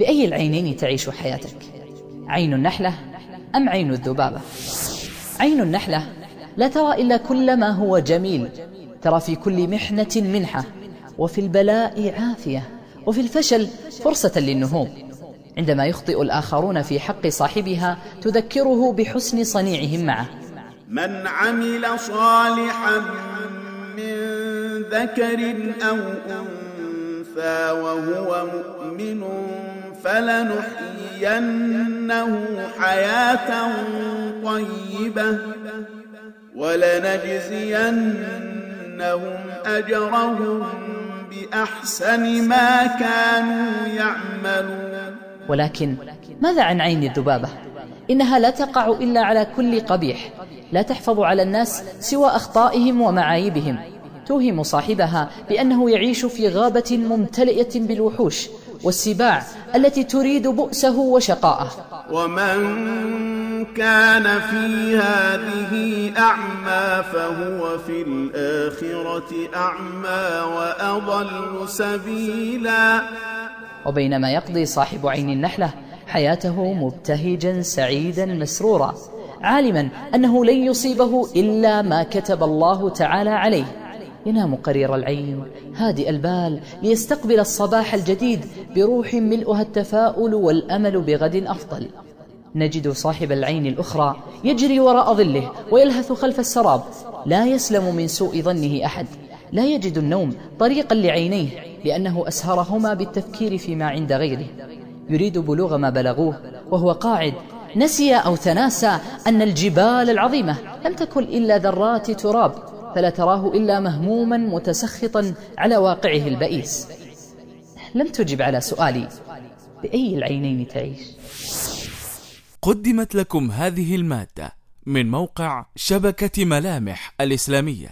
بأي العينين تعيش حياتك؟ عين النحلة أم عين الذبابة؟ عين النحلة لا ترى إلا كل ما هو جميل ترى في كل محنة منحة وفي البلاء عافية وفي الفشل فرصة للنهوض. عندما يخطئ الآخرون في حق صاحبها تذكره بحسن صنيعهم معه. من عمل صالحا من ذكر أو أنثى وهو مؤمن فلنحيينه حياة طيبة ولنجزينهم أجرهم بأحسن ما كانوا يعملون ولكن ماذا عن عين الذبابة؟ إنها لا تقع إلا على كل قبيح لا تحفظ على الناس سوى أخطائهم ومعايبهم توهم صاحبها بأنه يعيش في غابة ممتلئة بالوحوش والسباع التي تريد بؤسه وشقاءه. ومن كان في هذه أعمى فهو في الآخرة أعمى وأضل سبيلا. وبينما يقضي صاحب عين النحلة حياته مبتهجا سعيدا مسرورا عالما أنه لن يصيبه إلا ما كتب الله تعالى عليه. ينام قرير العين. هادئ البال ليستقبل الصباح الجديد بروح ملؤها التفاؤل والأمل بغد أفضل. نجد صاحب العين الأخرى يجري وراء ظله ويلهث خلف السراب. لا يسلم من سوء ظنه أحد. لا يجد النوم طريقا لعينيه لأنه أسهرهما بالتفكير فيما عند غيره. يريد بلوغ ما بلغوه وهو قاعد. نسي أو تناسى أن الجبال العظيمة لم تكن إلا ذرات تراب. فلا تراه إلا مهموما متسخطا على واقعه البئيس. لم تجب على سؤالي بأي العينين تعيش؟ قدمت لكم هذه المادة من موقع شبكة ملامح الإسلامية.